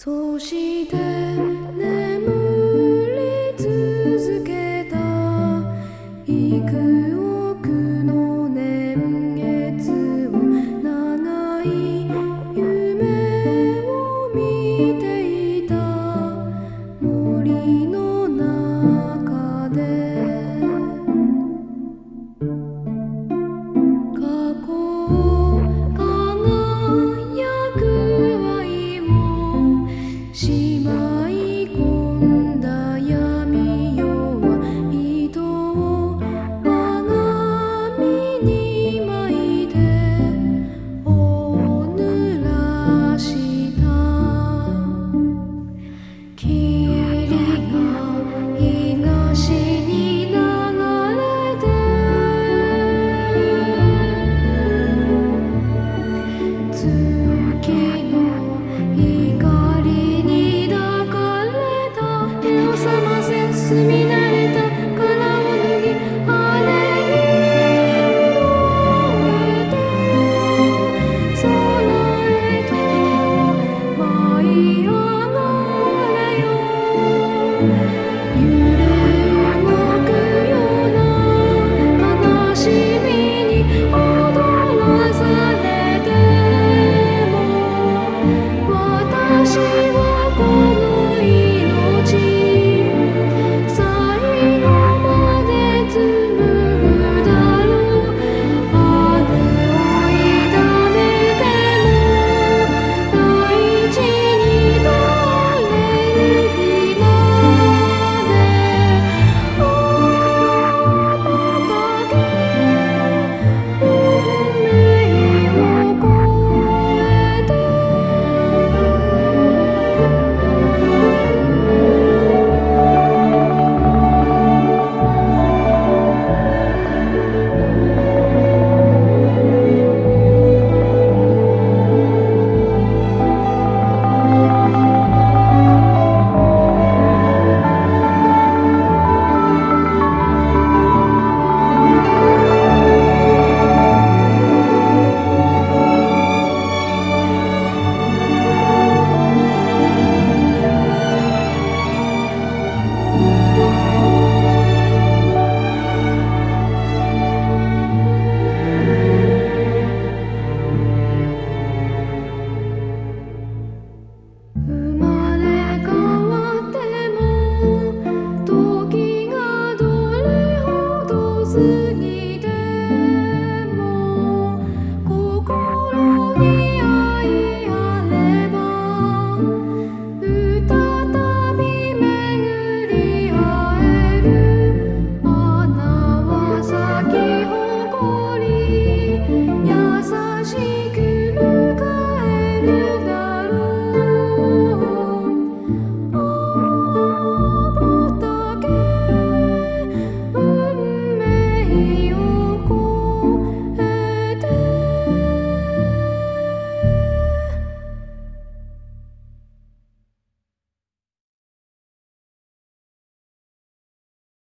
そして眠